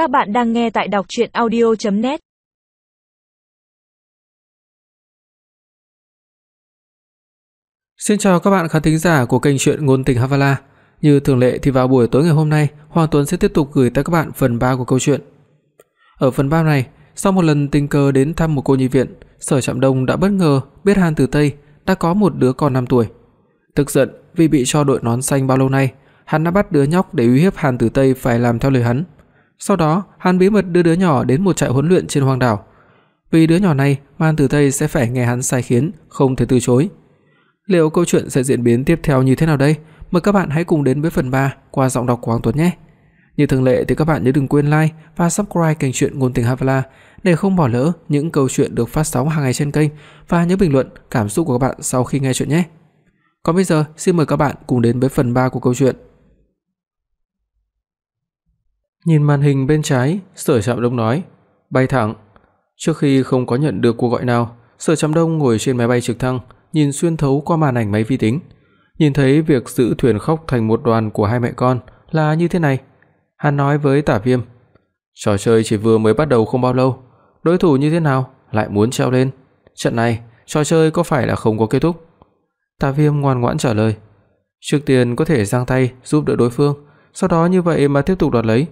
Các bạn đang nghe tại đọc audio net Xin chào các bạn khán thính giả của kênh truyện ngôn tình Havala. Như thường lệ thì vào buổi tối ngày hôm nay, Hoàng Tuấn sẽ tiếp tục gửi tới các bạn phần 3 của câu chuyện. Ở phần 3 này, sau một lần tình cờ đến thăm một cô nhi viện, Sở Trạm Đông đã bất ngờ biết Hàn Tử Tây đã có một đứa con 5 tuổi. Tức giận vì bị cho đội nón xanh bao lâu nay, hắn đã bắt đứa nhóc để uy hiếp Hàn Tử Tây phải làm theo lời hắn. Sau đó, hắn bí mật đưa đứa nhỏ đến một trại huấn luyện trên hoang đảo. Vì đứa nhỏ này, Man Tử Tây sẽ phải nghe hắn sai khiến, không thể từ chối. Liệu câu chuyện sẽ diễn biến tiếp theo như thế nào đây? Mời các bạn hãy cùng đến với phần 3 qua giọng đọc của Hoàng Tuấn nhé. Như thường lệ thì các bạn nhớ đừng quên like và subscribe kênh truyện ngôn tình Havala để không bỏ lỡ những câu chuyện được phát sóng hàng ngày trên kênh và nhớ bình luận cảm xúc của các bạn sau khi nghe chuyện nhé. Còn bây giờ, xin mời các bạn cùng đến với phần 3 của câu chuyện. Nhìn màn hình bên trái, Sở Trạm Đông nói, "Bay thẳng." Trước khi không có nhận được cuộc gọi nào, Sở Trạm Đông ngồi trên máy bay trực thăng, nhìn xuyên thấu qua màn ảnh máy vi tính, nhìn thấy việc giữ thuyền khóc thành một đoàn của hai mẹ con là như thế này. Hắn nói với Tả Viêm, "Trò chơi chỉ vừa mới bắt đầu không bao lâu, đối thủ như thế nào lại muốn treo lên? Trận này, trò chơi có phải là không có kết thúc?" Tả Viêm ngoan ngoãn trả lời, "Trước tiên có thể giang tay giúp đỡ đối phương, sau đó như vậy mà tiếp tục đoạt lấy."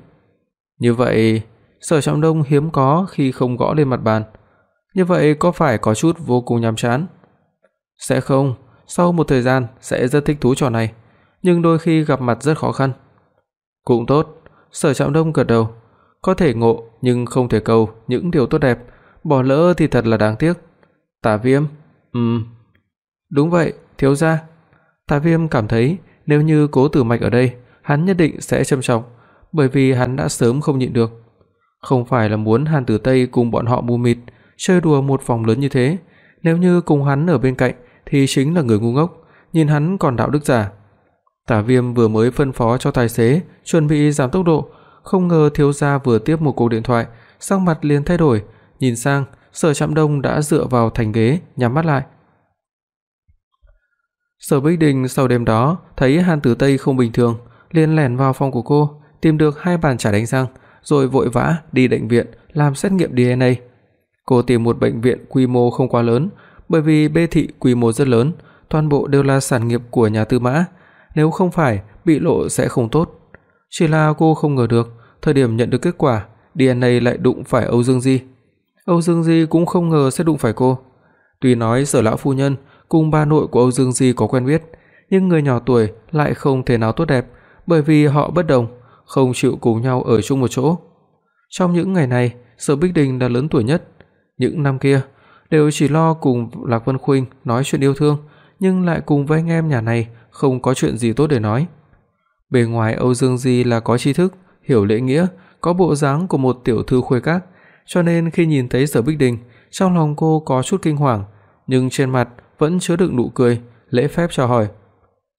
Như vậy, Sở Trọng Đông hiếm có khi không gõ lên mặt bàn. Như vậy có phải có chút vô cùng nhàm chán? Sẽ không, sau một thời gian sẽ rất thích thú trò này, nhưng đôi khi gặp mặt rất khó khăn. Cũng tốt, Sở Trọng Đông gật đầu, có thể ngộ nhưng không thể cầu những điều tốt đẹp, bỏ lỡ thì thật là đáng tiếc. Tả Viêm, ừm. Đúng vậy, thiếu gia. Tả Viêm cảm thấy nếu như Cố Tử Mạch ở đây, hắn nhất định sẽ trầm trọng bởi vì hắn đã sớm không nhịn được. Không phải là muốn Hàn Tử Tây cùng bọn họ mù mịt chơi đùa một vòng lớn như thế, nếu như cùng hắn ở bên cạnh thì chính là người ngu ngốc, nhìn hắn còn đạo đức giả. Tả Viêm vừa mới phân phó cho tài xế chuẩn bị giảm tốc độ, không ngờ thiếu gia vừa tiếp một cuộc điện thoại, sắc mặt liền thay đổi, nhìn sang, Sở Trạm Đông đã dựa vào thành ghế, nhắm mắt lại. Sở Bích Đình sau đêm đó thấy Hàn Tử Tây không bình thường, liền lẻn vào phòng của cô, tìm được hai bàn chải đánh răng, rồi vội vã đi bệnh viện làm xét nghiệm DNA. Cô tìm một bệnh viện quy mô không quá lớn, bởi vì bê thị quy mô rất lớn, toàn bộ đều là sản nghiệp của nhà Tư Mã, nếu không phải bị lộ sẽ không tốt. Chỉ là cô không ngờ được, thời điểm nhận được kết quả, DNA lại đụng phải Âu Dương Di. Âu Dương Di cũng không ngờ sẽ đụng phải cô. Tuy nói Sở lão phu nhân cùng ba nội của Âu Dương Di có quen biết, nhưng người nhỏ tuổi lại không thể nào tốt đẹp, bởi vì họ bất đồng không chịu cùng nhau ở chung một chỗ. Trong những ngày này, Sở Bích Đình là lớn tuổi nhất, những năm kia đều chỉ lo cùng Lạc Vân Khuynh nói chuyện yêu thương, nhưng lại cùng với anh em nhà này không có chuyện gì tốt để nói. Bề ngoài Âu Dương Di là có tri thức, hiểu lễ nghĩa, có bộ dáng của một tiểu thư khuê các, cho nên khi nhìn thấy Sở Bích Đình, trong lòng cô có chút kinh hoàng, nhưng trên mặt vẫn chứa đựng nụ cười, lễ phép chào hỏi.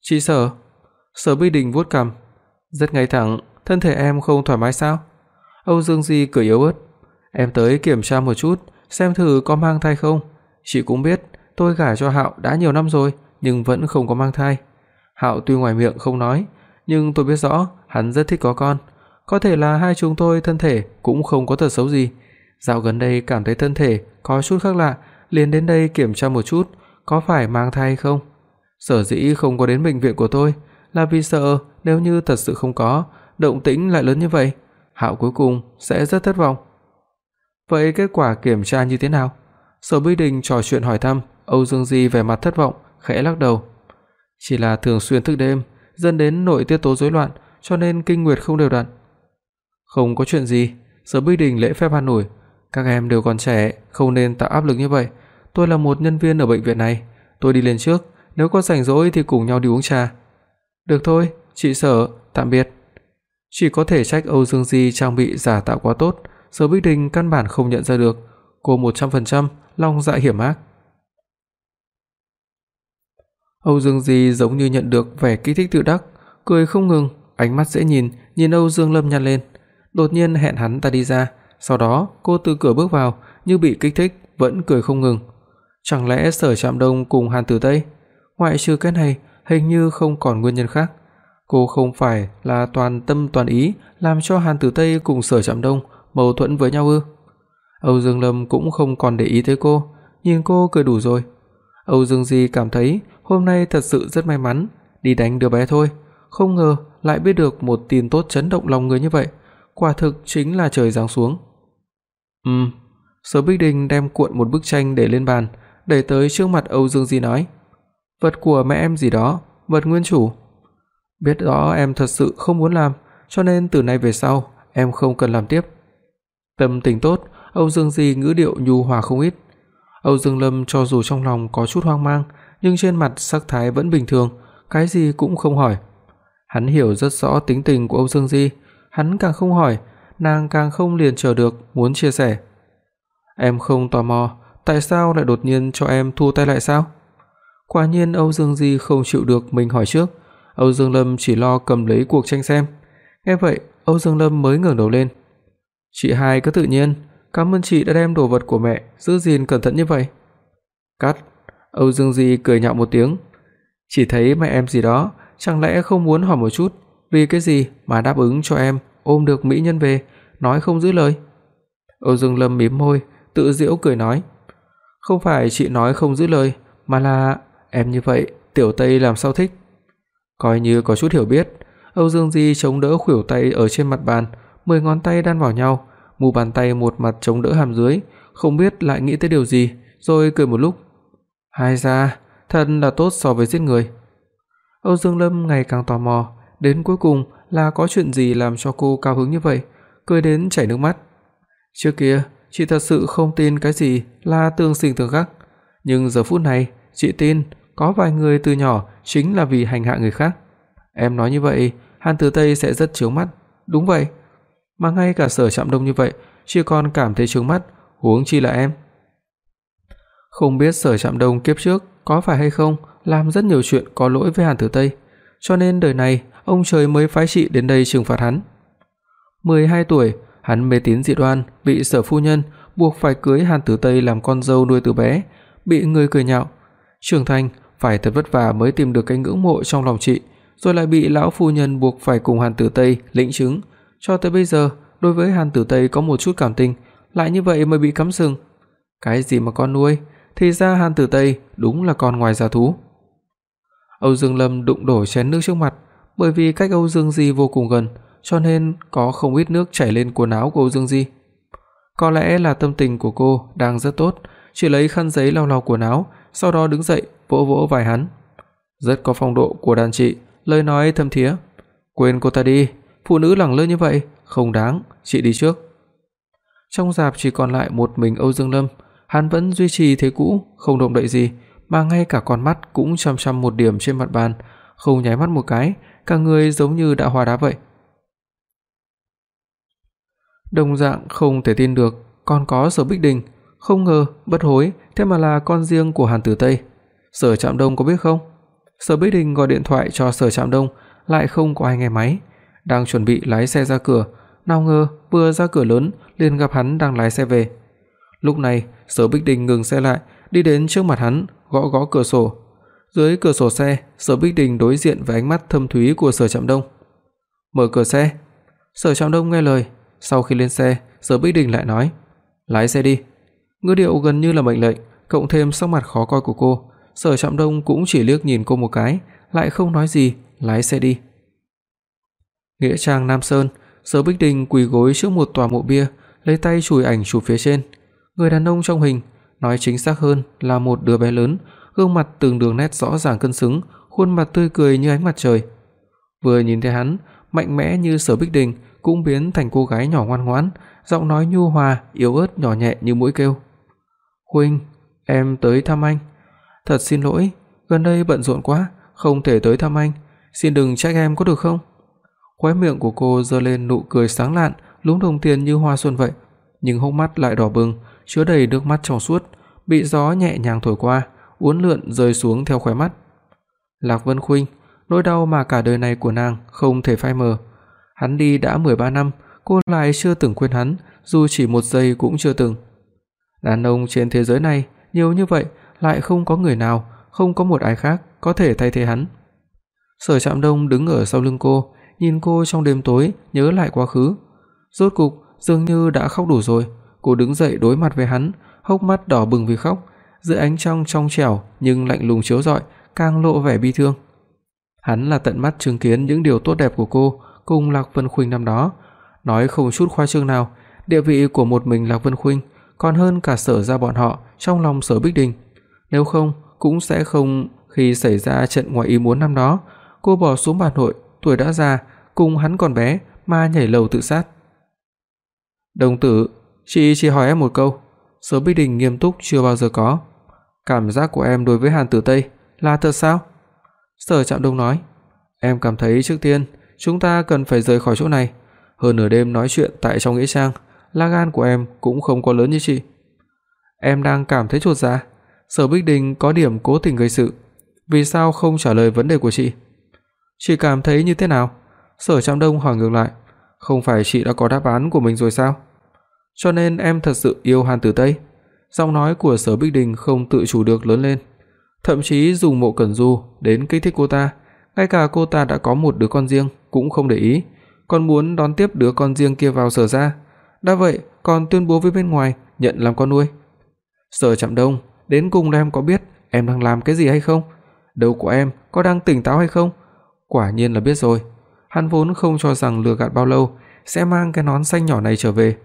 "Chị Sở?" Sở Bích Đình vuốt cằm, rất ngay thẳng, thân thể em không thoải mái sao?" Âu Dương Di cười yếu ớt, "Em tới kiểm tra một chút, xem thử có mang thai không. Chị cũng biết, tôi gả cho Hạo đã nhiều năm rồi, nhưng vẫn không có mang thai. Hạo tuy ngoài miệng không nói, nhưng tôi biết rõ hắn rất thích có con, có thể là hai chúng tôi thân thể cũng không có tật xấu gì. Dạo gần đây cảm thấy thân thể có chút khác lạ, liền đến đây kiểm tra một chút, có phải mang thai không? Sở dĩ không có đến bệnh viện của tôi là vì sợ nếu như thật sự không có, động tĩnh lại lớn như vậy, Hạo cuối cùng sẽ rất thất vọng. Vậy kết quả kiểm tra như thế nào? Sở Bích Đình trò chuyện hỏi thăm, Âu Dương Di vẻ mặt thất vọng, khẽ lắc đầu. Chỉ là thường xuyên thức đêm, dẫn đến nội tiết tố rối loạn, cho nên kinh nguyệt không đều đặn. Không có chuyện gì, Sở Bích Đình lễ phép hà nổi. các em đều còn trẻ, không nên tạo áp lực như vậy. Tôi là một nhân viên ở bệnh viện này, tôi đi lên trước, nếu có rảnh rỗi thì cùng nhau đi uống trà. Được thôi, chị Sở, tạm biệt. Chỉ có thể trách Âu Dương Di trang bị giả tạo quá tốt, Sở Bích Đình căn bản không nhận ra được, cô 100% lòng dạ hiểm ác. Âu Dương Di giống như nhận được vẻ kích thích tự đắc, cười không ngừng, ánh mắt dễ nhìn, nhìn Âu Dương Lâm nhăn lên, đột nhiên hẹn hắn ta đi ra, sau đó cô từ cửa bước vào, như bị kích thích, vẫn cười không ngừng. Chẳng lẽ Sở Trạm Đông cùng Hàn Tử Tây? Ngoại trừ cái này, hình như không còn nguyên nhân khác. Cô không phải là toàn tâm toàn ý làm cho Hàn Tử Tây cùng Sở Trạm Đông mâu thuẫn với nhau ư? Âu Dương Lâm cũng không còn để ý tới cô, nhìn cô cười đủ rồi. Âu Dương Di cảm thấy hôm nay thật sự rất may mắn, đi đánh đứa bé thôi, không ngờ lại biết được một tin tốt chấn động lòng người như vậy, quả thực chính là trời giáng xuống. Ừm, Sở Bích Đình đem cuộn một bức tranh để lên bàn, đẩy tới trước mặt Âu Dương Di nói: "Vật của mẹ em gì đó, vật nguyên chủ. Biết rõ em thật sự không muốn làm, cho nên từ nay về sau em không cần làm tiếp." Tâm tình tốt, Âu Dương Di ngữ điệu nhu hòa không ít. Âu Dương Lâm cho dù trong lòng có chút hoang mang, nhưng trên mặt sắc thái vẫn bình thường, cái gì cũng không hỏi. Hắn hiểu rất rõ tính tình của Âu Dương Di, hắn càng không hỏi, nàng càng không liền chờ được muốn chia sẻ. Em không tò mò, tại sao lại đột nhiên cho em thu tay lại sao? Quả nhiên Âu Dương Di không chịu được mình hỏi trước, Âu Dương Lâm chỉ lo cầm lấy cuộc tranh xem. Nghe vậy, Âu Dương Lâm mới ngẩng đầu lên. "Chị hai cứ tự nhiên, cảm ơn chị đã đem đồ vật của mẹ giữ gìn cẩn thận như vậy." Cắt. Âu Dương Di cười nhạo một tiếng. "Chỉ thấy mẹ em gì đó, chẳng lẽ không muốn hỏi một chút, vì cái gì mà đáp ứng cho em ôm được mỹ nhân về, nói không giữ lời?" Âu Dương Lâm mím môi, tự giễu cười nói: "Không phải chị nói không giữ lời, mà là em như vậy, Tiểu Tây làm sao thích?" Coi như có chút hiểu biết, Âu Dương Di chống đỡ khuỷu tay ở trên mặt bàn, mười ngón tay đan vào nhau, mu bàn tay một mặt chống đỡ hàm dưới, không biết lại nghĩ tới điều gì, rồi cười một lúc. Hai ra, thật là tốt so với giết người. Âu Dương Lâm ngày càng tò mò, đến cuối cùng là có chuyện gì làm cho cô cao hứng như vậy, cười đến chảy nước mắt. Trước kia, chị thật sự không tin cái gì là tương sinh tương khắc, nhưng giờ phút này, chị tin có vài người từ nhỏ chính là vì hành hạ người khác. Em nói như vậy, Hàn Tử Tây sẽ rất chướng mắt. Đúng vậy. Mà ngay cả Sở Trạm Đông như vậy, chỉ còn cảm thấy chướng mắt, huống chi là em. Không biết Sở Trạm Đông kiếp trước có phải hay không làm rất nhiều chuyện có lỗi với Hàn Tử Tây, cho nên đời này ông trời mới phái chị đến đây trừng phạt hắn. 12 tuổi, hắn mê tín dị đoan, bị Sở phu nhân buộc phải cưới Hàn Tử Tây làm con dâu nuôi từ bé, bị người cười nhạo. Trưởng thành phải thật vất vả mới tìm được cái ngưỡng mộ trong lòng chị, rồi lại bị lão phu nhân buộc phải cùng Hàn Tử Tây lĩnh chứng, cho tới bây giờ đối với Hàn Tử Tây có một chút cảm tình, lại như vậy mới bị cắm sừng. Cái gì mà con nuôi, thì ra Hàn Tử Tây đúng là con ngoài giả thú. Âu Dương Lâm đụng đổ chén nước trước mặt, bởi vì cách Âu Dương Di vô cùng gần, cho nên có không ít nước chảy lên quần áo của Âu Dương Di. Có lẽ là tâm tình của cô đang rất tốt, chỉ lấy khăn giấy lau lau quần áo, sau đó đứng dậy, vỗ vỗ vai hắn. Rất có phong độ của đàn chị, lời nói thâm thía. "Quên cô ta đi, phụ nữ lẳng lơ như vậy không đáng, chị đi trước." Trong rạp chỉ còn lại một mình Âu Dương Lâm, hắn vẫn duy trì thế cũ, không động đậy gì, mà ngay cả con mắt cũng chăm chăm một điểm trên mặt bàn, không nháy mắt một cái, cả người giống như đã hóa đá vậy. Đồng dạng không thể tin được, còn có Sở Bích Đình, không ngờ bất hối thế mà là con riêng của Hàn Tử Tây. Sở Trạm Đông có biết không? Sở Bích Đình gọi điện thoại cho Sở Trạm Đông, lại không có ai nghe máy, đang chuẩn bị lái xe ra cửa, nào ngờ vừa ra cửa lớn liền gặp hắn đang lái xe về. Lúc này, Sở Bích Đình ngừng xe lại, đi đến trước mặt hắn, gõ gõ cửa sổ. Dưới cửa sổ xe, Sở Bích Đình đối diện với ánh mắt thâm thúy của Sở Trạm Đông. "Mở cửa xe." Sở Trạm Đông nghe lời, sau khi lên xe, Sở Bích Đình lại nói: "Lái xe đi." Ngữ điệu gần như là mệnh lệnh, cộng thêm sắc mặt khó coi của cô, Sở Trạm Đông cũng chỉ liếc nhìn cô một cái, lại không nói gì, lái xe đi. Nghĩa trang Nam Sơn, Sở Bích Đình quỳ gối trước một tòa mộ bia, lấy tay chùi ảnh chụp phía trên. Người đàn ông trong hình, nói chính xác hơn là một đứa bé lớn, gương mặt từng đường nét rõ ràng cân xứng, khuôn mặt tươi cười như ánh mặt trời. Vừa nhìn thấy hắn, mạnh mẽ như Sở Bích Đình cũng biến thành cô gái nhỏ ngoan ngoãn, giọng nói nhu hòa, yếu ớt nhỏ nhẹ như mũi kêu. "Huynh, em tới thăm anh." "Thật xin lỗi, gần đây bận rộn quá, không thể tới thăm anh, xin đừng trách em có được không?" Khóe miệng của cô giơ lên nụ cười sáng lạn, lúng đồng tiền như hoa xuân vậy, nhưng hốc mắt lại đỏ bừng, chứa đầy nước mắt trong suốt, bị gió nhẹ nhàng thổi qua, uốn lượn rơi xuống theo khóe mắt. Lạc Vân Khuynh, nỗi đau mà cả đời này của nàng không thể phai mờ. Hắn đi đã 13 năm, cô lại chưa từng quên hắn, dù chỉ một giây cũng chưa từng. Đàn ông trên thế giới này nhiều như vậy, lại không có người nào, không có một ai khác có thể thay thế hắn. Sở Trạm Đông đứng ở sau lưng cô, nhìn cô trong đêm tối, nhớ lại quá khứ. Rốt cục, dường như đã khóc đủ rồi, cô đứng dậy đối mặt với hắn, hốc mắt đỏ bừng vì khóc, dưới ánh trăng trong trẻo nhưng lạnh lùng chiếu rọi, càng lộ vẻ bi thương. Hắn là tận mắt chứng kiến những điều tốt đẹp của cô cùng Lạc Vân Khuynh năm đó, nói không chút khoa trương nào, địa vị của một mình Lạc Vân Khuynh còn hơn cả Sở gia bọn họ trong lòng Sở Bích Đình. Nếu không, cũng sẽ không khi xảy ra trận ngoài ý muốn năm đó, cô bỏ xuống bàn hội, tuổi đã già, cùng hắn còn bé mà nhảy lầu tự sát. Đồng tử, chị chỉ hỏi em một câu, Sở Bích Đình nghiêm túc chưa bao giờ có. Cảm giác của em đối với Hàn Tử Tây là thật sao? Sở Trạm Đông nói, em cảm thấy trước tiên chúng ta cần phải rời khỏi chỗ này, hơn nửa đêm nói chuyện tại trong nghĩa trang, lá gan của em cũng không có lớn như chị. Em đang cảm thấy chột dạ. Sở Bích Đình có điểm cố tình gây sự, vì sao không trả lời vấn đề của chị? Chị cảm thấy như thế nào? Sở Trạm Đông hỏi ngược lại, không phải chị đã có đáp án của mình rồi sao? Cho nên em thật sự yêu Hàn Tử Tây. Giọng nói của Sở Bích Đình không tự chủ được lớn lên, thậm chí dùng Mộ Cẩn Du đến kích thích cô ta, ngay cả cô ta đã có một đứa con riêng cũng không để ý, còn muốn đón tiếp đứa con riêng kia vào Sở gia. Đã vậy, còn tuyên bố với bên ngoài nhận làm con nuôi. Sở Trạm Đông, đến cùng là em có biết em đang làm cái gì hay không? Đầu của em có đang tỉnh táo hay không? Quả nhiên là biết rồi. Hắn vốn không cho rằng lừa gạt bao lâu sẽ mang cái nón xanh nhỏ này trở về.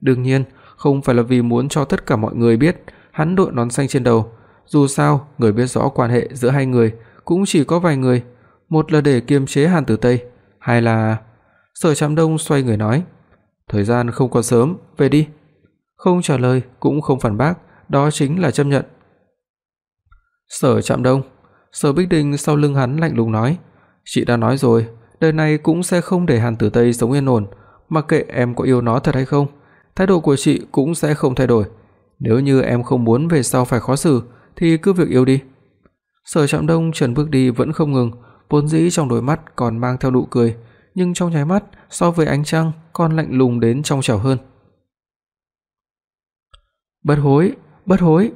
Đương nhiên, không phải là vì muốn cho tất cả mọi người biết hắn đội nón xanh trên đầu, dù sao, người biết rõ quan hệ giữa hai người cũng chỉ có vài người, một là để kiềm chế Hàn Tử Tây, hai là Sở Trạm Đông xoay người nói, "Thời gian không còn sớm, về đi." Không trả lời cũng không phản bác, đó chính là chấp nhận. Sở Trạm Đông, Sở Bích Đình sau lưng hắn lạnh lùng nói, "Chị đã nói rồi, đời này cũng sẽ không để Hàn Tử Tây sống yên ổn, mặc kệ em có yêu nó thật hay không, thái độ của chị cũng sẽ không thay đổi. Nếu như em không muốn về sau phải khó xử thì cứ việc yêu đi." Sở Trạm Đông trần bước đi vẫn không ngừng, vốn dĩ trong đôi mắt còn mang theo nụ cười, nhưng trong nháy mắt so với ánh trăng còn lạnh lùng đến trong trẻo hơn. Bất hối, bất hối.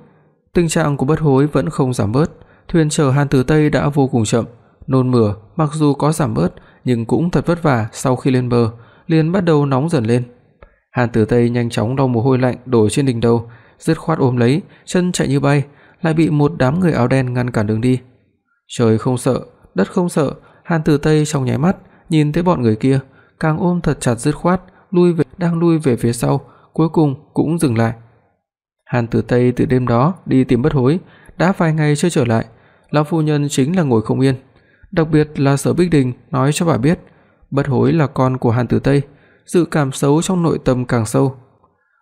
Tình trạng của bất hối vẫn không giảm bớt, thuyền chở Hàn Tử Tây đã vô cùng chậm, nôn mửa mặc dù có giảm bớt nhưng cũng thật vất vả, sau khi lên bờ liền bắt đầu nóng dần lên. Hàn Tử Tây nhanh chóng lau mồ hôi lạnh đổ trên đỉnh đầu, dứt khoát ôm lấy, chân chạy như bay, lại bị một đám người áo đen ngăn cản đường đi. Trời không sợ, đất không sợ, Hàn Tử Tây trong nháy mắt nhìn thấy bọn người kia, càng ôm thật chặt dứt khoát, lui về đang lui về phía sau, cuối cùng cũng dừng lại. Hàn Tử Tây từ đêm đó đi tìm Bất Hối, đã vài ngày chưa trở lại, lão phu nhân chính là ngồi không yên, đặc biệt là Sở Bích Đình nói cho bà biết, Bất Hối là con của Hàn Tử Tây, sự cảm xấu trong nội tâm càng sâu,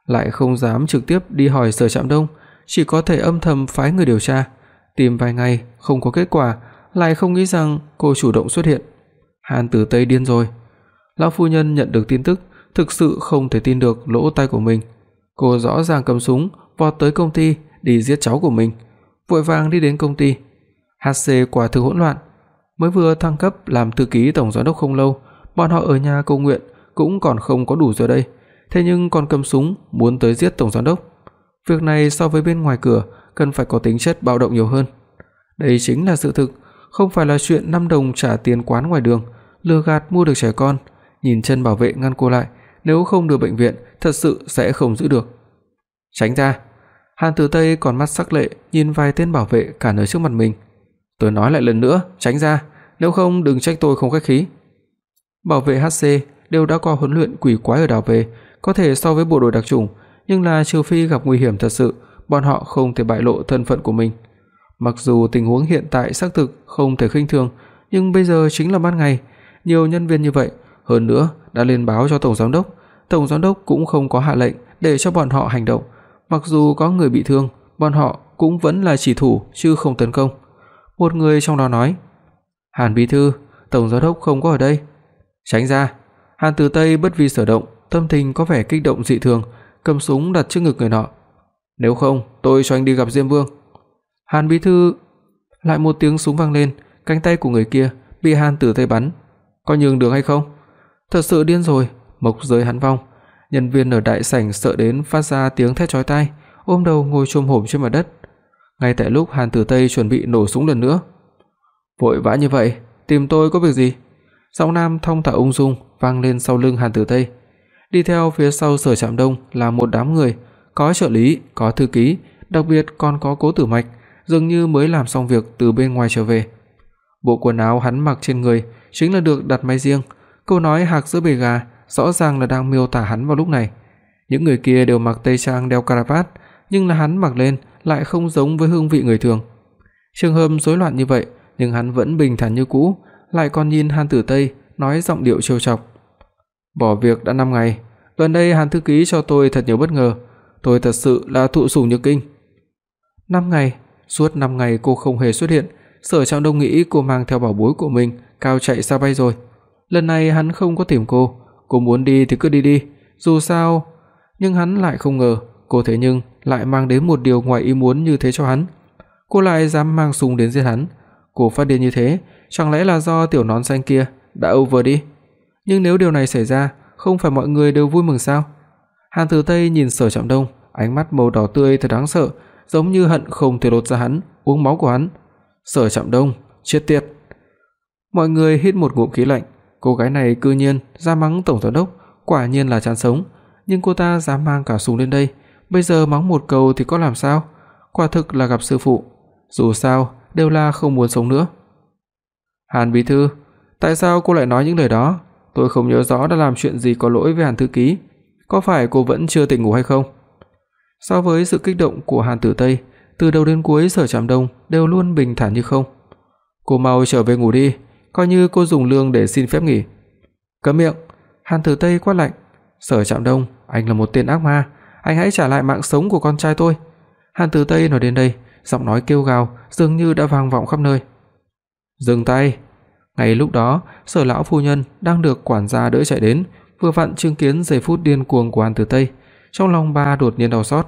lại không dám trực tiếp đi hỏi Sở Trạm Đông, chỉ có thể âm thầm phái người điều tra, tìm vài ngày không có kết quả, lại không nghĩ rằng cô chủ động xuất hiện. Hàn Tử Tây điên rồi. Lão phu nhân nhận được tin tức, thực sự không thể tin được lỗ tai của mình. Cô rõ ràng cầm súng vọt tới công ty đi giết cháu của mình, vội vàng đi đến công ty. HC quả thực hỗn loạn, mới vừa thăng cấp làm thư ký tổng giám đốc không lâu, bọn họ ở nhà cầu nguyện cũng còn không có đủ giờ đây, thế nhưng còn cầm súng muốn tới giết tổng giám đốc. Việc này so với bên ngoài cửa cần phải có tính chất bạo động nhiều hơn. Đây chính là sự thực, không phải là chuyện năm đồng trả tiền quán ngoài đường, lừa gạt mua được trẻ con, nhìn chân bảo vệ ngăn cô lại, nếu không đưa bệnh viện thật sự sẽ không giữ được. Tránh ra. Hàn Tử Tây còn mắt sắc lệ nhìn vài tên bảo vệ cản ở trước mặt mình. Tôi nói lại lần nữa, tránh ra, nếu không đừng trách tôi không khách khí. Bảo vệ HC đều đã qua huấn luyện quỷ quái ở đảo về, có thể so với bộ đội đặc chủng, nhưng là trừ phi gặp nguy hiểm thật sự, bọn họ không thể bại lộ thân phận của mình. Mặc dù tình huống hiện tại xác thực không thể khinh thường, nhưng bây giờ chính là ban ngày, nhiều nhân viên như vậy, hơn nữa đã lên báo cho tổng giám đốc, tổng giám đốc cũng không có hạ lệnh để cho bọn họ hành động, mặc dù có người bị thương, bọn họ cũng vẫn là chỉ thủ chứ không tấn công. Một người trong đó nói: "Hàn bí thư, tổng giám đốc không có ở đây." Tránh ra. Hàn Từ Tây bất vi sở động, tâm tình có vẻ kích động dị thường, cầm súng đặt trước ngực người nọ. "Nếu không, tôi cho anh đi gặp Diêm Vương." Hàn bí thư lại một tiếng súng vang lên, cánh tay của người kia bị Hàn Từ Tây bắn. Có nhường đường hay không? Thật sự điên rồi, mộc giới hắn vong. Nhân viên ở đại sảnh sợ đến phát ra tiếng thét chói tai, ôm đầu ngồi chồm hổm trên mặt đất. Ngay tại lúc Hàn Tử Tây chuẩn bị nổ súng lần nữa, vội vã như vậy, tìm tôi có việc gì?" Giọng nam thong thả ung dung vang lên sau lưng Hàn Tử Tây. Đi theo phía sau Sở Trạm Đông là một đám người, có trợ lý, có thư ký, đặc biệt còn có Cố Tử Mạch, dường như mới làm xong việc từ bên ngoài trở về. Bộ quần áo hắn mặc trên người chính là được đặt may riêng, câu nói hạc giữa bề gà rõ ràng là đang miêu tả hắn vào lúc này. Những người kia đều mặc tây trang đeo caravat, nhưng là hắn mặc lên lại không giống với hương vị người thường. Trường hợp rối loạn như vậy, nhưng hắn vẫn bình thản như cũ, lại còn nhìn Hàn Tử Tây, nói giọng điệu trêu chọc. Bỏ việc đã 5 ngày, gần đây Hàn thư ký cho tôi thật nhiều bất ngờ, tôi thật sự là thụ sủng nhược kinh. 5 ngày, suốt 5 ngày cô không hề xuất hiện, Sở Trọng Đông nghĩ cô mang theo bảo bối của mình, cao chạy xa bay rồi. Lần này hắn không có tìm cô, cô muốn đi thì cứ đi đi, dù sao, nhưng hắn lại không ngờ, cô thế nhưng lại mang đến một điều ngoài ý muốn như thế cho hắn. Cô lại dám mang súng đến giết hắn. Cô phát điên như thế, chẳng lẽ là do tiểu nón xanh kia đã over đi? Nhưng nếu điều này xảy ra, không phải mọi người đều vui mừng sao? Hàn Tử Tây nhìn Sở Trạm Đông, ánh mắt màu đỏ tươi thật đáng sợ, giống như hận không thể lột ra hắn, uống máu của hắn. Sở Trạm Đông, chết tiệt. Mọi người hít một ngụm khí lạnh, cô gái này cư nhiên ra mắng tổng giám đốc, quả nhiên là chán sống, nhưng cô ta dám mang cả súng lên đây, bây giờ mắng một câu thì có làm sao? Quả thực là gặp sư phụ, dù sao đều là không muốn sống nữa. Hàn bí thư, tại sao cô lại nói những lời đó? Tôi không nhớ rõ đã làm chuyện gì có lỗi với Hàn thư ký, có phải cô vẫn chưa tỉnh ngủ hay không? So với sự kích động của Hàn Tử Tây, từ đầu đến cuối Sở Trạm Đông đều luôn bình thản như không. Cô mau trở về ngủ đi, coi như cô dùng lương để xin phép nghỉ. cấm miệng, Hàn Tử Tây quát lạnh. Sở Trạm Đông, anh là một tên ác ma, anh hãy trả lại mạng sống của con trai tôi. Hàn Tử Tây nói đến đây, giọng nói kêu gào dường như đã vang vọng khắp nơi. Dừng tay. Ngay lúc đó, Sở lão phu nhân đang được quản gia đỡ chạy đến, vừa vặn chứng kiến giây phút điên cuồng của Hàn Tử Tây, trong lòng bà đột nhiên đau xót.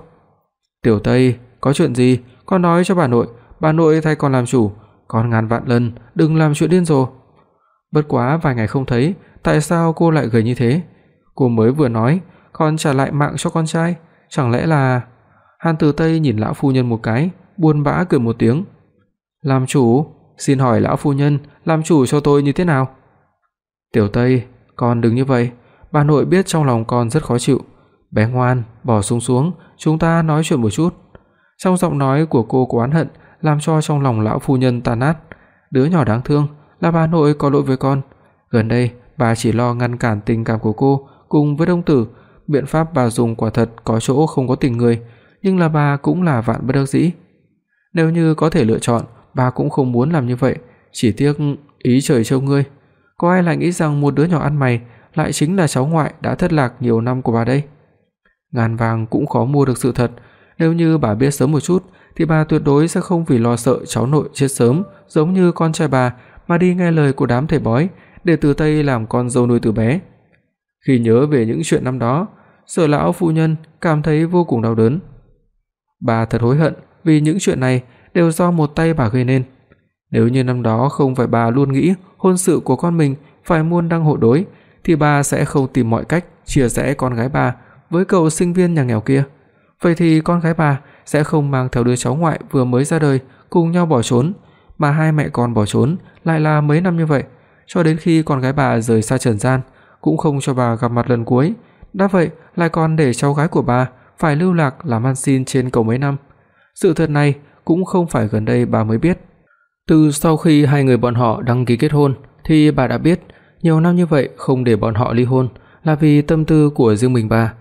"Tiểu Tây, có chuyện gì, con nói cho bà nội, bà nội thay con làm chủ, con ngàn vạn lần đừng làm chuyện điên rồ." Bất quá vài ngày không thấy, tại sao cô lại gầy như thế? Cô mới vừa nói, con trả lại mạng cho con trai, chẳng lẽ là Hàn Tử Tây nhìn lão phu nhân một cái, buồn bã cười một tiếng. "Làm chủ, xin hỏi lão phu nhân, làm chủ cho tôi như thế nào?" "Tiểu Tây, con đừng như vậy, bà nội biết trong lòng con rất khó chịu. Bé ngoan, bỏ xuống xuống, chúng ta nói chuyện một chút." Trong giọng nói của cô có oán hận, làm cho trong lòng lão phu nhân tan nát. Đứa nhỏ đáng thương, là bà nội có lỗi với con. Gần đây, bà chỉ lo ngăn cản tình cảm của cô cùng với Đông Tử, biện pháp bà dùng quả thật có chỗ không có tình người, nhưng là bà cũng là vạn bất đắc dĩ. Nếu như có thể lựa chọn, bà cũng không muốn làm như vậy, chỉ tiếc ý trời trêu ngươi. Có ai lại nghĩ rằng một đứa nhỏ ăn mày lại chính là cháu ngoại đã thất lạc nhiều năm của bà đây? Ngàn vàng cũng khó mua được sự thật, nếu như bà biết sớm một chút thì bà tuyệt đối sẽ không vì lo sợ cháu nội chết sớm giống như con trai bà mà đi nghe lời của đám thầy bói để từ Tây làm con dâu nuôi từ bé. Khi nhớ về những chuyện năm đó, Sở lão phu nhân cảm thấy vô cùng đau đớn. Bà thật hối hận vì những chuyện này đều do một tay bà gây nên. Nếu như năm đó không phải bà luôn nghĩ hôn sự của con mình phải muôn đăng hộ đối, thì bà sẽ không tìm mọi cách chia rẽ con gái bà với cậu sinh viên nhà nghèo kia. Vậy thì con gái bà sẽ không mang theo đứa cháu ngoại vừa mới ra đời cùng nhau bỏ trốn, mà hai mẹ con bỏ trốn lại là mấy năm như vậy, cho đến khi con gái bà rời xa trần gian, cũng không cho bà gặp mặt lần cuối. Đã vậy, lại còn để cháu gái của bà phải lưu lạc làm ăn xin trên cầu mấy năm. Sự thật này cũng không phải gần đây bà mới biết. Từ sau khi hai người bọn họ đăng ký kết hôn thì bà đã biết, nhiều năm như vậy không để bọn họ ly hôn là vì tâm tư của riêng mình bà.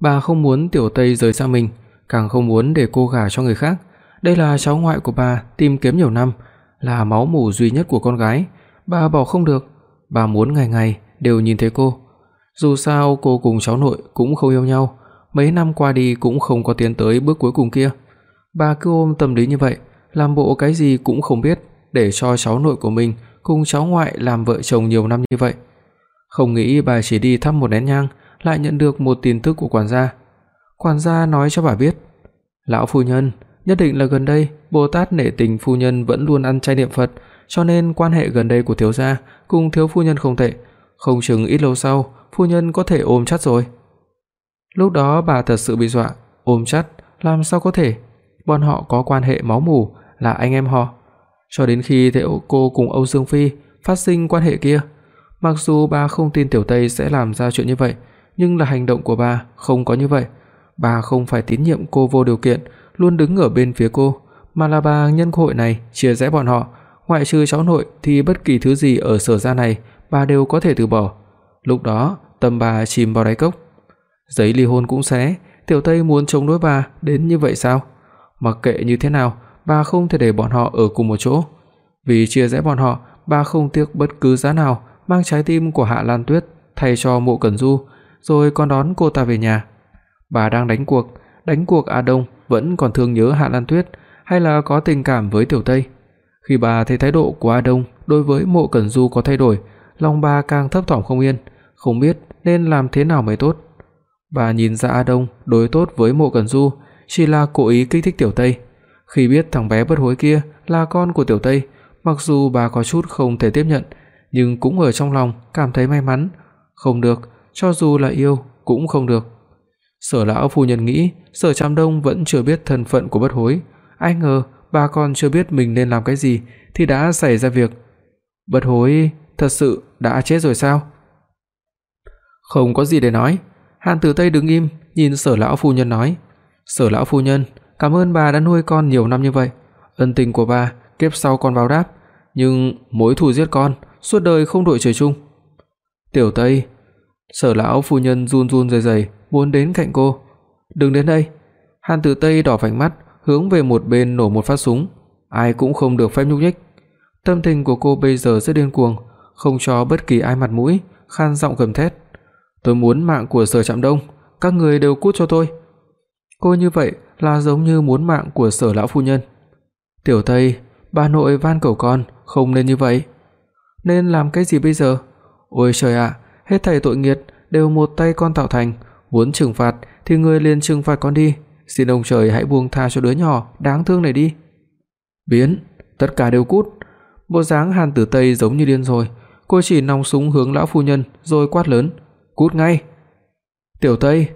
Bà không muốn Tiểu Tây rời xa mình, càng không muốn để cô gả cho người khác. Đây là cháu ngoại của bà tìm kiếm nhiều năm, là máu mủ duy nhất của con gái, bà bỏ không được. Bà muốn ngày ngày đều nhìn thấy cô. Dù sao cô cùng cháu nội cũng không yêu nhau, mấy năm qua đi cũng không có tiến tới bước cuối cùng kia. Bà cứ ôm tâm lý như vậy, làm bộ cái gì cũng không biết để cho cháu nội của mình cùng cháu ngoại làm vợ chồng nhiều năm như vậy. Không nghĩ bà chỉ đi thăm một nén nhang lại nhận được một tin tức của quản gia. Quản gia nói cho bà biết, lão phu nhân, nhất định là gần đây Bồ Tát nể tình phu nhân vẫn luôn ăn chay niệm Phật, cho nên quan hệ gần đây của thiếu gia cùng thiếu phu nhân không tệ, không chừng ít lâu sau phu nhân có thể ôm chặt rồi. Lúc đó bà thật sự bị dọa, ôm chặt làm sao có thể? Bọn họ có quan hệ máu mủ, là anh em họ. Cho đến khi thấy cô cùng Âu Dương Phi phát sinh quan hệ kia. Mặc dù bà không tin Tiểu Tây sẽ làm ra chuyện như vậy, nhưng là hành động của bà không có như vậy. Bà không phải tín nhiệm cô vô điều kiện, luôn đứng ở bên phía cô, mà là bà nhân cơ hội này chia rẽ bọn họ, ngoại trừ cháu nội thì bất kỳ thứ gì ở sở gia này bà đều có thể từ bỏ. Lúc đó, tâm bà chìm vào đáy cốc. Giấy ly hôn cũng xé, Tiểu Tây muốn chống đối bà đến như vậy sao? Mặc kệ như thế nào, bà không thể để bọn họ ở cùng một chỗ. Vì chia rẽ bọn họ, bà không tiếc bất cứ giá nào mang trái tim của Hạ Lan Tuyết thay cho Mộ Cẩn Du, rồi còn đón cô ta về nhà. Bà đang đánh cuộc, đánh cuộc A Đông vẫn còn thương nhớ Hạ Lan Tuyết hay là có tình cảm với Tiểu Tây. Khi bà thấy thái độ của A Đông đối với Mộ Cẩn Du có thay đổi, lòng bà càng thấp thỏm không yên, không biết nên làm thế nào mới tốt. Bà nhìn ra A Đông đối tốt với Mộ Cẩn Du chỉ là cố ý kích thích Tiểu Tây. Khi biết thằng bé bất hối kia là con của Tiểu Tây, mặc dù bà có chút không thể tiếp nhận, nhưng cũng ở trong lòng cảm thấy may mắn, không được, cho dù là yêu cũng không được. Sở lão phu nhân nghĩ, Sở Trạm Đông vẫn chưa biết thân phận của bất hối, ai ngờ bà còn chưa biết mình nên làm cái gì thì đã xảy ra việc. Bất hối thật sự đã chết rồi sao? Không có gì để nói, Hàn Tử Tây đứng im, nhìn Sở lão phu nhân nói: "Sở lão phu nhân, cảm ơn bà đã nuôi con nhiều năm như vậy, ân tình của bà kiếp sau con báo đáp, nhưng mối thù giết con, suốt đời không đội trời chung." Tiểu Tây, Sở lão phu nhân run run rẩy rẩy muốn đến cạnh cô. "Đừng đến đây." Hàn Tử Tây đỏ vành mắt, hướng về một bên nổ một phát súng, ai cũng không được phép nhúc nhích. Tâm tình của cô bây giờ rất điên cuồng, không cho bất kỳ ai mặt mũi, khan giọng gầm thét. "Tôi muốn mạng của Sở Trạm Đông, các người đều cút cho tôi." Cô như vậy là giống như muốn mạng của Sở lão phu nhân. "Tiểu Tây, bà nội van cầu con, không nên như vậy." Nên làm cái gì bây giờ? Ôi trời ạ, hết thảy tội nghiệp đều một tay con tạo thành, muốn trừng phạt thì người liền trừng phạt con đi, xin ông trời hãy buông tha cho đứa nhỏ đáng thương này đi. Biến, tất cả đều cút. Bộ dáng Hàn Tử Tây giống như điên rồi, cô chỉ nòng súng hướng lão phu nhân rồi quát lớn, "Cút ngay!" "Tiểu Tây,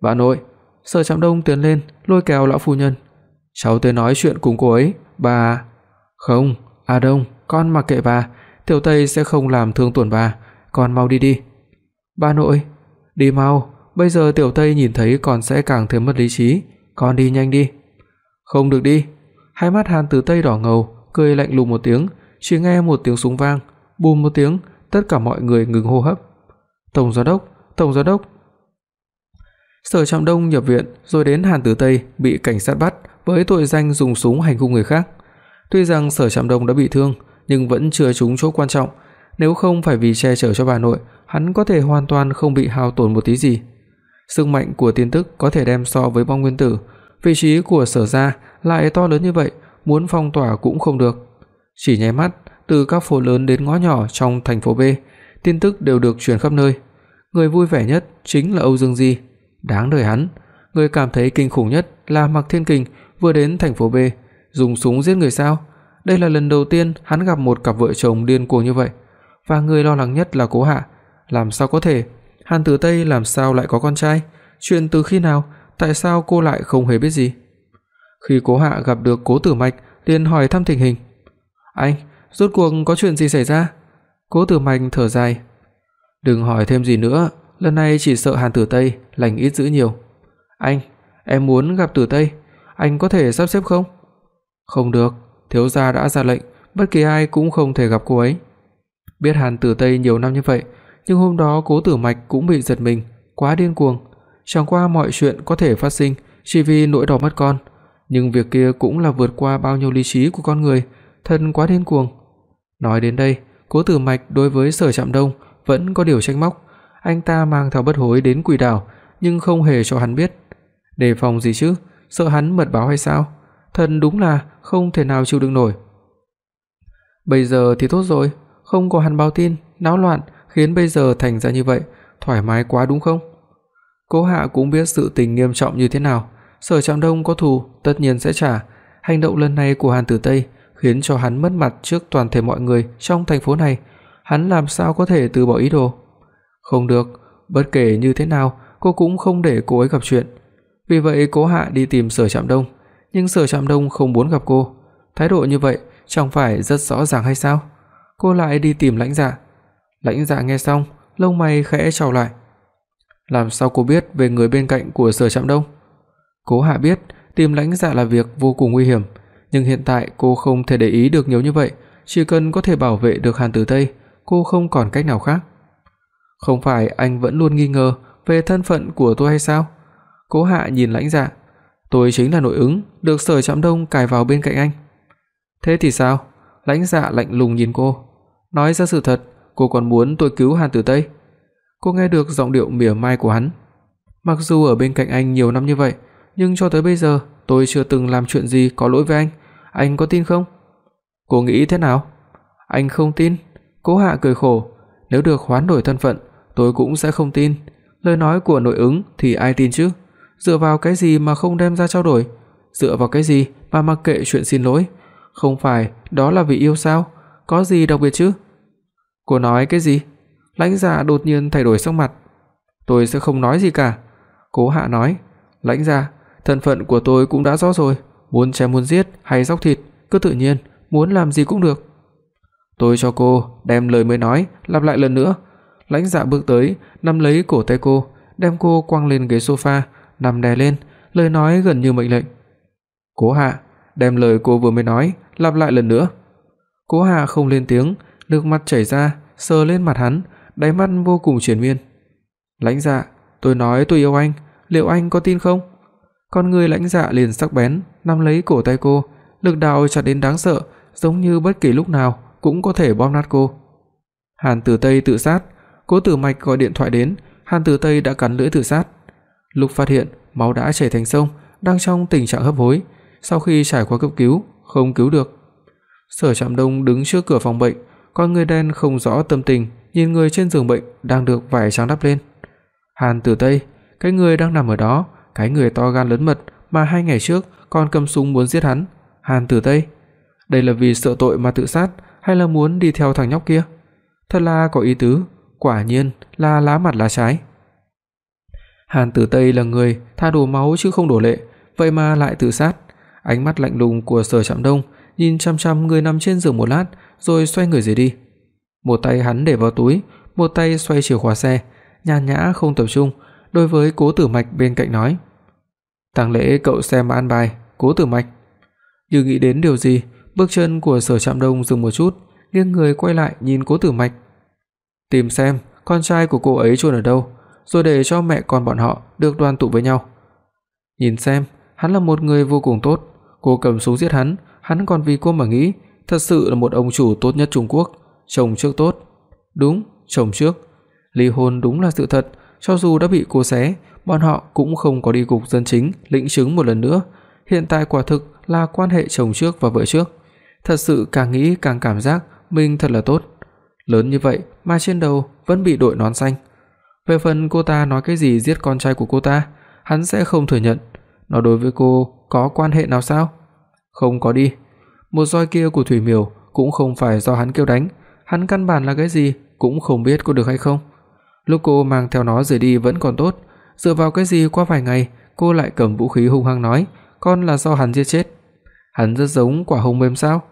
bà nội." Sở Trạm Đông tiến lên, lôi kéo lão phu nhân. "Cháu tới nói chuyện cùng cô ấy, bà." "Không, A Đông, con mặc kệ bà, Tiểu Tây sẽ không làm thương tổn bà, con mau đi đi." "Bà nội, đi mau, bây giờ Tiểu Tây nhìn thấy con sẽ càng thêm mất lý trí, con đi nhanh đi." "Không được đi." Hai mắt Hàn Tử Tây đỏ ngầu, cười lạnh lùng một tiếng, chỉ nghe một tiếng súng vang, bùm một tiếng, tất cả mọi người ngừng hô hấp. "Tổng giám đốc, tổng giám đốc." Sở Trạm Đông nhập viện rồi đến Hàn Tử Tây bị cảnh sát bắt với tội danh dùng súng hành hung người khác. Tuy rằng Sở Trạm Đông đã bị thương, nhưng vẫn chưa trúng chỗ quan trọng, nếu không phải vì che chở cho bà nội, hắn có thể hoàn toàn không bị hao tổn một tí gì. Sức mạnh của tin tức có thể đem so với bom nguyên tử, vị trí của Sở gia lại to lớn như vậy, muốn phong tỏa cũng không được. Chỉ nháy mắt, từ các phố lớn đến ngõ nhỏ trong thành phố B, tin tức đều được truyền khắp nơi. Người vui vẻ nhất chính là Âu Dương Di, đáng đời hắn. Người cảm thấy kinh khủng nhất là Mạc Thiên Kình vừa đến thành phố B, dùng súng giết người sao? Đây là lần đầu tiên hắn gặp một cặp vợ chồng điên cuồng như vậy, và người lo lắng nhất là Cố Hạ, làm sao có thể? Hàn Tử Tây làm sao lại có con trai? Chuyện từ khi nào? Tại sao cô lại không hề biết gì? Khi Cố Hạ gặp được Cố Tử Mạch, liền hỏi thăm tình hình. "Anh, rốt cuộc có chuyện gì xảy ra?" Cố Tử Mạch thở dài. "Đừng hỏi thêm gì nữa, lần này chỉ sợ Hàn Tử Tây lành ít dữ nhiều." "Anh, em muốn gặp Tử Tây, anh có thể sắp xếp không?" "Không được, thiếu gia đã ra lệnh, bất kỳ ai cũng không thể gặp cô ấy." Biết Hàn Tử Tây nhiều năm như vậy, nhưng hôm đó Cố Tử Mạch cũng bị giật mình, quá điên cuồng. Chẳng qua mọi chuyện có thể phát sinh chỉ vì nỗi đau mất con, nhưng việc kia cũng là vượt qua bao nhiêu lý trí của con người, thân quá điên cuồng. Nói đến đây, Cố Tử Mạch đối với Sở Trạm Đông vẫn có điều trách móc, anh ta mang theo bất hối đến Quỷ đảo, nhưng không hề cho hắn biết. Đề phòng gì chứ, sợ hắn mật báo hay sao? thần đúng là không thể nào chịu đựng nổi. Bây giờ thì tốt rồi, không có hắn báo tin, náo loạn khiến bây giờ thành ra như vậy, thoải mái quá đúng không? Cố Hạ cũng biết sự tình nghiêm trọng như thế nào, Sở Trạm Đông có thù tất nhiên sẽ trả, hành động lần này của Hàn Tử Tây khiến cho hắn mất mặt trước toàn thể mọi người trong thành phố này, hắn làm sao có thể từ bỏ ý đồ? Không được, bất kể như thế nào, cô cũng không để cô ấy gặp chuyện. Vì vậy Cố Hạ đi tìm Sở Trạm Đông, nhưng Sở Trạm Đông không muốn gặp cô. Thái độ như vậy chẳng phải rất rõ ràng hay sao? cô lại đi tìm Lãnh Dạ. Lãnh Dạ nghe xong, lông mày khẽ chau lại. Làm sao cô biết về người bên cạnh của Sở Trạm Đông? Cố Hạ biết tìm Lãnh Dạ là việc vô cùng nguy hiểm, nhưng hiện tại cô không thể để ý được nhiều như vậy, chỉ cần có thể bảo vệ được Hàn Tử Tây, cô không còn cách nào khác. Không phải anh vẫn luôn nghi ngờ về thân phận của tôi hay sao? Cố Hạ nhìn Lãnh Dạ, tôi chính là nội ứng được Sở Trạm Đông cài vào bên cạnh anh. Thế thì sao? Lãnh Dạ lạnh lùng nhìn cô, nói ra sự thật, cô còn muốn tôi cứu Hàn Tử Tây. Cô nghe được giọng điệu mỉa mai của hắn. Mặc dù ở bên cạnh anh nhiều năm như vậy, nhưng cho tới bây giờ tôi chưa từng làm chuyện gì có lỗi với anh, anh có tin không? Cô nghĩ thế nào? Anh không tin. Cố Hạ cười khổ, nếu được hoán đổi thân phận, tôi cũng sẽ không tin. Lời nói của nội ứng thì ai tin chứ? Dựa vào cái gì mà không đem ra trao đổi? Dựa vào cái gì mà mặc kệ chuyện xin lỗi? Không phải đó là vì yêu sao? Có gì đặc biệt chứ? Cô nói cái gì? Lãnh gia đột nhiên thay đổi sắc mặt. Tôi sẽ không nói gì cả. Cố Hạ nói, "Lãnh gia, thân phận của tôi cũng đã rõ rồi, muốn chém muốn giết hay dốc thịt, cứ tự nhiên, muốn làm gì cũng được." Tôi cho cô đem lời mới nói lặp lại lần nữa. Lãnh Dạ bước tới, nắm lấy cổ tay cô, đem cô quăng lên ghế sofa, nằm đè lên, lời nói gần như mệnh lệnh. "Cố Hạ, đem lời cô vừa mới nói lặp lại lần nữa." Cố Hạ không lên tiếng, nước mắt chảy ra, sờ lên mặt hắn, đáy mắt vô cùng triền miên. "Lãnh Dạ, tôi nói tôi yêu anh, liệu anh có tin không?" Con người Lãnh Dạ liền sắc bén, nắm lấy cổ tay cô, lực đạo chặt đến đáng sợ, giống như bất kỳ lúc nào cũng có thể bóp nát cô. Hàn Tử Tây tự sát, Cố Tử Mạch gọi điện thoại đến, Hàn Tử Tây đã cắn lưỡi tự sát. Lúc phát hiện, máu đã chảy thành sông, đang trong tình trạng hấp hối, sau khi trải qua cấp cứu, không cứu được. Sở Trạm Đông đứng trước cửa phòng bệnh, con người đen không rõ tâm tình, nhìn người trên giường bệnh đang được vải trắng đắp lên. Hàn Tử Tây, cái người đang nằm ở đó, cái người to gan lớn mật mà hai ngày trước còn cầm súng muốn giết hắn, Hàn Tử Tây. Đây là vì sợ tội mà tự sát hay là muốn đi theo thằng nhóc kia? Thật là có ý tứ, quả nhiên là lá mặt lá trái. Hàn Tử Tây là người tha đổ máu chứ không đổ lệ, vậy mà lại tự sát. Ánh mắt lạnh lùng của Sở Trạm Đông nhìn chăm chăm người nằm trên giường một lát, rồi xoay người rời đi. Một tay hắn để vào túi, một tay xoay chìa khóa xe, nhàn nhã không tập trung, đối với Cố Tử Mạch bên cạnh nói: "Tang lễ cậu xem mà an bài, Cố Tử Mạch." Như nghĩ đến điều gì, bước chân của Sở Trạm Đông dừng một chút, nghiêng người quay lại nhìn Cố Tử Mạch. "Tìm xem con trai của cô ấy chôn ở đâu, rồi để cho mẹ con bọn họ được đoàn tụ với nhau." Nhìn xem, hắn là một người vô cùng tốt, cô cầm súng giết hắn, hắn còn vì cô mà nghĩ, thật sự là một ông chủ tốt nhất Trung Quốc, chồng trước tốt. Đúng, chồng trước. Ly hôn đúng là sự thật, cho dù đã bị cô xé, bọn họ cũng không có đi cục dân chính lĩnh chứng một lần nữa. Hiện tại quả thực là quan hệ chồng trước và vợ trước. Thật sự càng nghĩ càng cảm giác mình thật là tốt. Lớn như vậy mà trên đầu vẫn bị đội nón xanh. Về phần cô ta nói cái gì giết con trai của cô ta, hắn sẽ không thừa nhận. Nó đối với cô có quan hệ nào sao? Không có đi. Một roi kia của Thủy Miểu cũng không phải do hắn kêu đánh, hắn căn bản là cái gì cũng không biết có được hay không. Lúc cô mang theo nó rời đi vẫn còn tốt, dựa vào cái gì qua vài ngày cô lại cầm vũ khí hung hăng nói, con là do hắn giết chết. Hắn rất giống quả hồng mềm sao?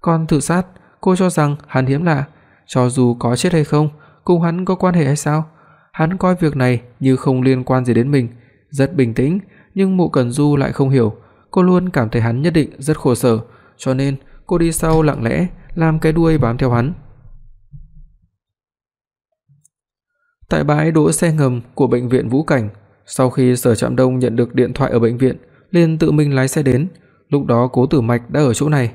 Con tự sát, cô cho rằng hắn hiếm lạ, cho dù có chết hay không, cùng hắn có quan hệ hay sao? Hắn coi việc này như không liên quan gì đến mình, rất bình tĩnh, nhưng Mộ Cẩn Du lại không hiểu, cô luôn cảm thấy hắn nhất định rất khổ sở, cho nên cô đi sau lặng lẽ làm cái đuôi bám theo hắn. Tại bãi đỗ xe ngầm của bệnh viện Vũ Cảnh, sau khi Sở Trạm Đông nhận được điện thoại ở bệnh viện, liền tự mình lái xe đến, lúc đó Cố Tử Mạch đã ở chỗ này.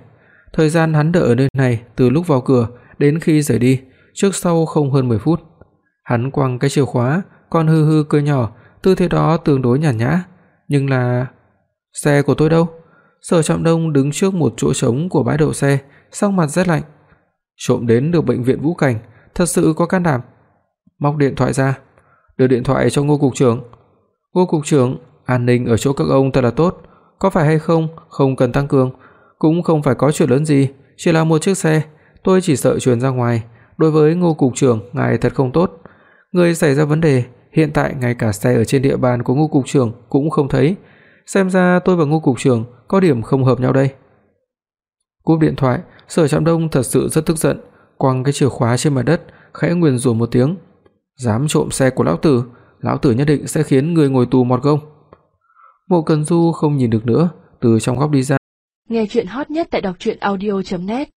Thời gian hắn đợi ở nơi này từ lúc vào cửa đến khi rời đi, trước sau không hơn 10 phút. Hắn quăng cái chìa khóa, còn hư hư cười nhỏ, tư thế đó tương đối nhàn nhã, nhưng là xe của tôi đâu? Sở Trạm Đông đứng trước một chỗ trống của bãi đậu xe, sắc mặt rất lạnh. Trộm đến được bệnh viện Vũ Cảnh, thật sự có can đảm. Móc điện thoại ra, đưa điện thoại cho Ngô cục trưởng. Ngô cục trưởng, an ninh ở chỗ các ông thật là tốt, có phải hay không không cần tăng cường, cũng không phải có chuyện lớn gì, chỉ là một chiếc xe, tôi chỉ sợ truyền ra ngoài, đối với Ngô cục trưởng ngài thật không tốt. Người xảy ra vấn đề, hiện tại ngay cả xe ở trên địa bàn của Ngô cục trưởng cũng không thấy, xem ra tôi và Ngô cục trưởng có điểm không hợp nhau đây. Cúp điện thoại, Sở Trạm Đông thật sự rất tức giận, quăng cái chìa khóa trên mặt đất, khẽ nguyền rủa một tiếng. Dám trộm xe của lão tử, lão tử nhất định sẽ khiến người ngồi tù mọt gông. Mộ Cần Du không nhìn được nữa, từ trong góc đi ra. Nghe truyện hot nhất tại doctruyenaudio.net